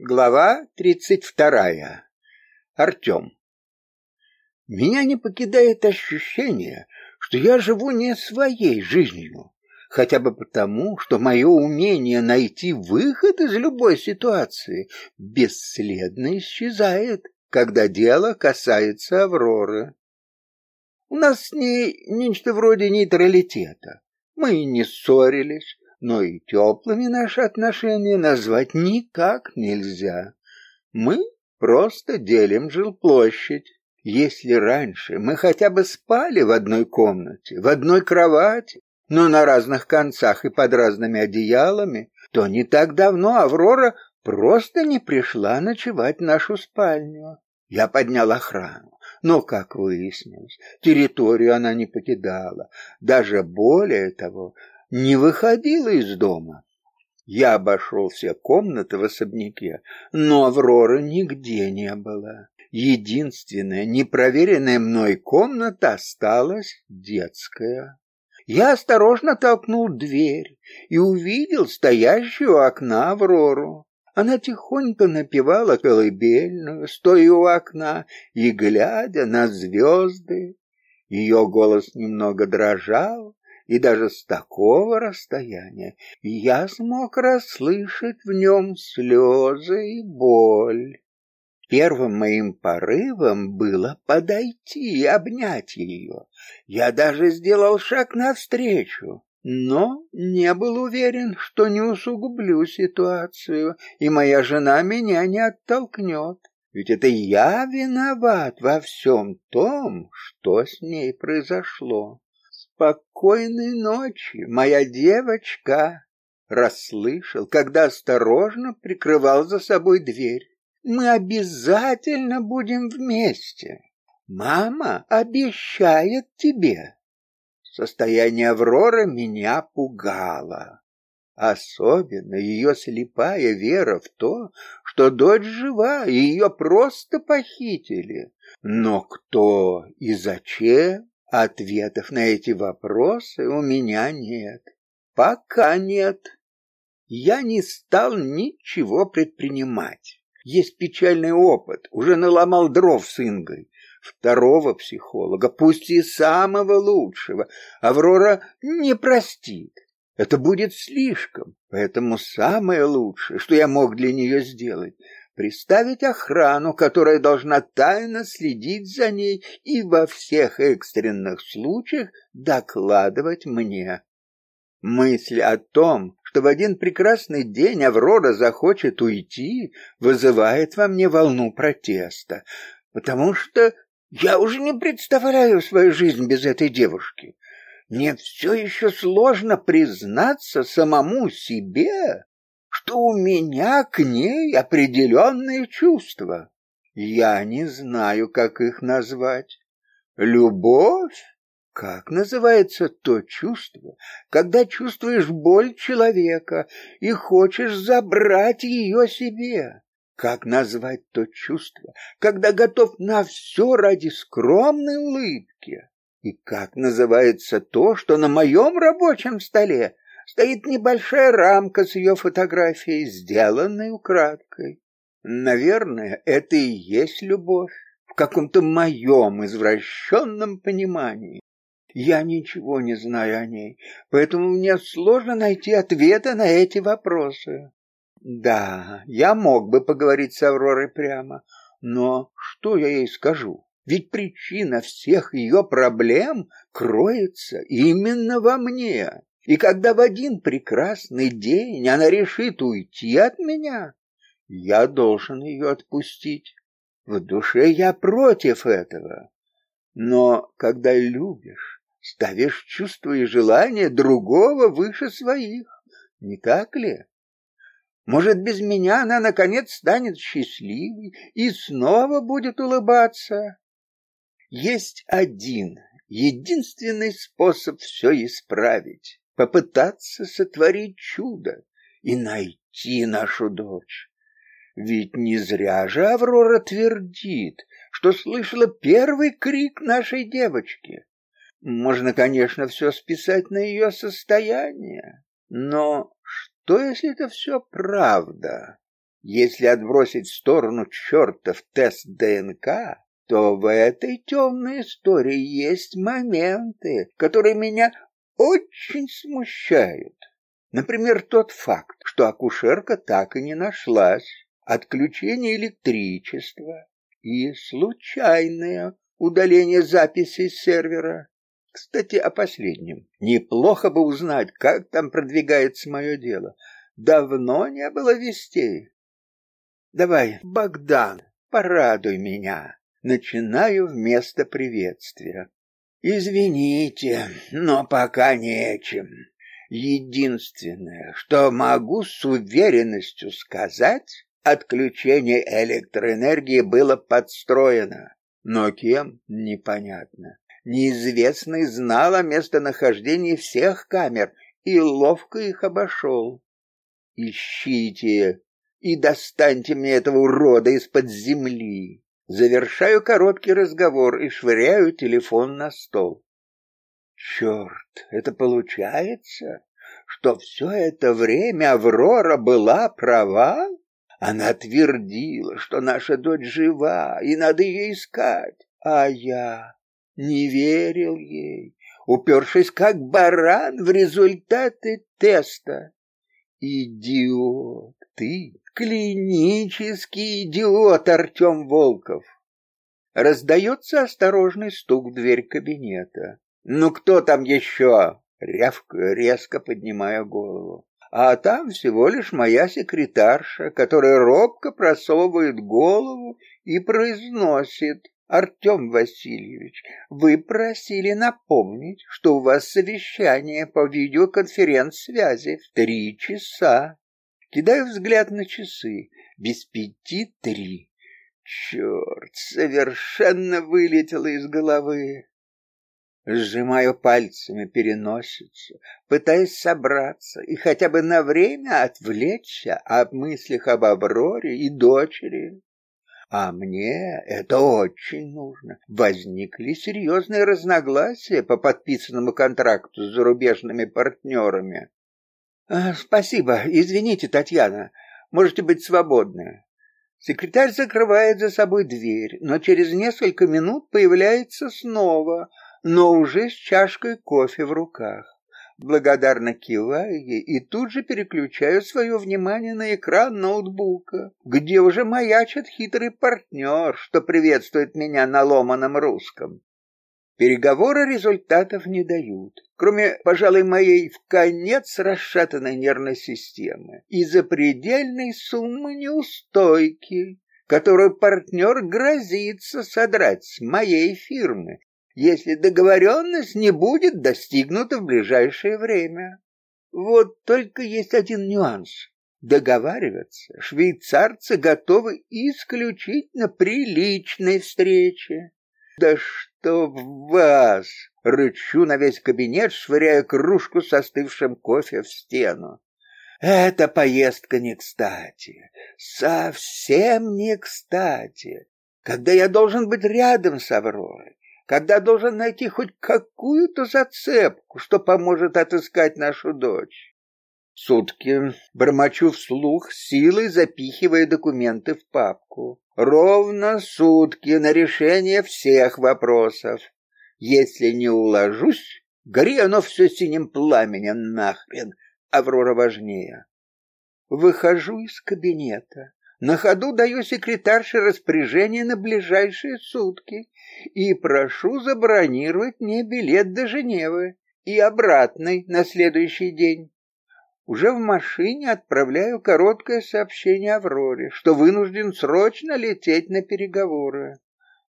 Глава тридцать вторая. Артем. Меня не покидает ощущение, что я живу не своей жизнью, хотя бы потому, что мое умение найти выход из любой ситуации бесследно исчезает, когда дело касается Авроры. У нас с ней нечто вроде нейтралитета. Мы не ссорились, но и теплыми наши отношения назвать никак нельзя. Мы просто делим жилплощадь. Если раньше мы хотя бы спали в одной комнате, в одной кровати, но на разных концах и под разными одеялами, то не так давно Аврора просто не пришла ночевать в нашу спальню. Я поднял охрану, но, как выяснилось, территорию она не покидала. Даже более того, не выходила из дома. Я обошел все комнаты в особняке, но Авроры нигде не было. Единственная непроверенная мной комната осталась детская. Я осторожно толкнул дверь и увидел стоящую у окна Аврору. Она тихонько напевала колыбельную, стоя у окна и глядя на звезды. Ее голос немного дрожал, и даже с такого расстояния я смог расслышать в нем слезы и боль. Первым моим порывом было подойти и обнять ее. Я даже сделал шаг навстречу, но не был уверен, что не усугублю ситуацию, и моя жена меня не оттолкнет. Ведь это я виноват во всем том, что с ней произошло. Спокойной ночи, моя девочка, расслышал, когда осторожно прикрывал за собой дверь. Мы обязательно будем вместе. Мама обещает тебе. Состояние Авроры меня пугало. Особенно ее слепая вера в то, что дочь жива, и ее просто похитили. Но кто и зачем, Ответов на эти вопросы у меня нет. Пока нет. Я не стал ничего предпринимать. Есть печальный опыт, уже наломал дров с Ингой. Второго психолога, пусть и самого лучшего, Аврора не простит. Это будет слишком, поэтому самое лучшее, что я мог для нее сделать, приставить охрану, которая должна тайно следить за ней и во всех экстренных случаях докладывать мне. Мысль о том, что в один прекрасный день Аврора захочет уйти, вызывает во мне волну протеста, потому что я уже не представляю свою жизнь без этой девушки. Мне все еще сложно признаться самому себе, что у меня к ней определенные чувства. Я не знаю, как их назвать. Любовь? Как называется то чувство, когда чувствуешь боль человека и хочешь забрать ее себе? Как назвать то чувство, когда готов на все ради скромной улыбки? И как называется то, что на моем рабочем столе стоит небольшая рамка с ее фотографией, сделанной украдкой. Наверное, это и есть любовь в каком-то моем извращенном понимании. Я ничего не знаю о ней, поэтому мне сложно найти ответы на эти вопросы. Да, я мог бы поговорить с Авророй прямо, но что я ей скажу? Ведь причина всех ее проблем кроется именно во мне. И когда в один прекрасный день она решит уйти от меня, я должен ее отпустить. В душе я против этого. Но когда любишь, ставишь чувства и желания другого выше своих, не так ли? Может, без меня она наконец станет счастливой и снова будет улыбаться? Есть один, единственный способ все исправить попытаться сотворить чудо и найти нашу дочь. Ведь не зря же Аврора твердит, что слышала первый крик нашей девочки. Можно, конечно, все списать на ее состояние, но что, если это все правда? Если отбросить в сторону чертов тест ДНК, то в этой темной истории есть моменты, которые меня очень смущают. Например, тот факт, что акушерка так и не нашлась, отключение электричества и случайное удаление записей сервера. Кстати, о последнем. Неплохо бы узнать, как там продвигается мое дело. Давно не было вестей. Давай, Богдан, порадуй меня. Начинаю вместо приветствия. Извините, но пока нечем. Единственное, что могу с уверенностью сказать, отключение электроэнергии было подстроено, но кем непонятно. Неизвестный знал о местонахождении всех камер и ловко их обошел. Ищите и достаньте мне этого урода из-под земли. Завершаю короткий разговор и швыряю телефон на стол. Черт, это получается, что все это время Аврора была права? Она твердила, что наша дочь жива, и надо ее искать. А я не верил ей, упершись как баран в результаты теста. Идиот, ты клинический идиот, Артем Волков. Раздается осторожный стук в дверь кабинета. «Ну кто там еще?» Рявкаю, резко поднимая голову. А там всего лишь моя секретарша, которая робко просовывает голову и произносит. «Артем Васильевич, вы просили напомнить, что у вас совещание по видеоконференц-связи в три часа». Кидаю взгляд на часы. Без пяти три. Черт, совершенно вылетело из головы. Сжимаю пальцами переносицу, пытаясь собраться и хотя бы на время отвлечься от мыслях об Авроре и дочери. А мне это очень нужно. Возникли серьезные разногласия по подписанному контракту с зарубежными партнерами. А, спасибо, извините, Татьяна, можете быть свободны. Секретарь закрывает за собой дверь, но через несколько минут появляется снова — но уже с чашкой кофе в руках. Благодарно киваю ей и тут же переключаю свое внимание на экран ноутбука, где уже маячит хитрый партнер, что приветствует меня на ломаном русском. Переговоры результатов не дают, кроме, пожалуй, моей в конец расшатанной нервной системы и запредельной суммы неустойки, которую партнер грозится содрать с моей фирмы если договоренность не будет достигнута в ближайшее время. Вот только есть один нюанс. Договариваться швейцарцы готовы исключительно при личной встрече. Да что в вас! Рычу на весь кабинет, швыряя кружку с остывшим кофе в стену. Эта поездка не кстати, совсем не кстати, когда я должен быть рядом с Авророй, когда должен найти хоть какую-то зацепку, что поможет отыскать нашу дочь. Сутки бормочу вслух, силой запихивая документы в папку. Ровно сутки на решение всех вопросов. Если не уложусь, гори оно все синим пламенем нахрен, Аврора важнее. Выхожу из кабинета. На ходу даю секретарше распоряжение на ближайшие сутки и прошу забронировать мне билет до Женевы и обратный на следующий день. Уже в машине отправляю короткое сообщение Авроре, что вынужден срочно лететь на переговоры.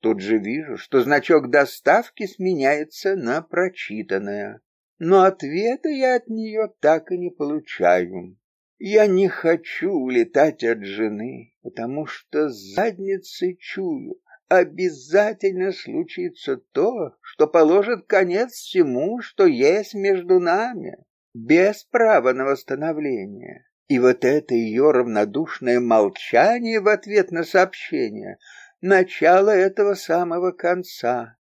Тут же вижу, что значок доставки сменяется на прочитанное. Но ответа я от нее так и не получаю. Я не хочу улетать от жены, потому что с задницей чую, обязательно случится то, что положит конец всему, что есть между нами, без права на восстановление. И вот это ее равнодушное молчание в ответ на сообщение — начало этого самого конца.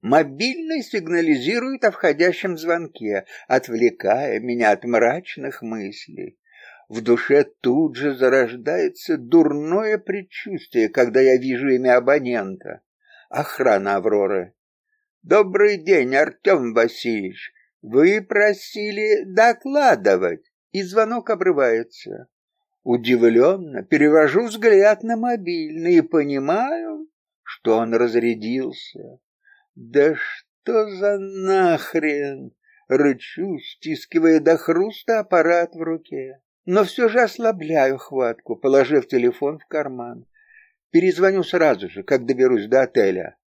Мобильный сигнализирует о входящем звонке, отвлекая меня от мрачных мыслей. В душе тут же зарождается дурное предчувствие, когда я вижу имя абонента. Охрана Авроры. Добрый день, Артем Васильевич. Вы просили докладывать. И звонок обрывается. Удивленно перевожу взгляд на мобильный и понимаю, что он разрядился. Да что за нахрен? Рычу, стискивая до хруста аппарат в руке но все же ослабляю хватку, положив телефон в карман. Перезвоню сразу же, как доберусь до отеля.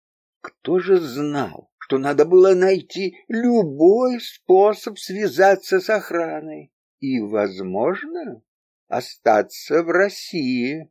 Кто же знал, что надо было найти любой способ связаться с охраной и, возможно, остаться в России?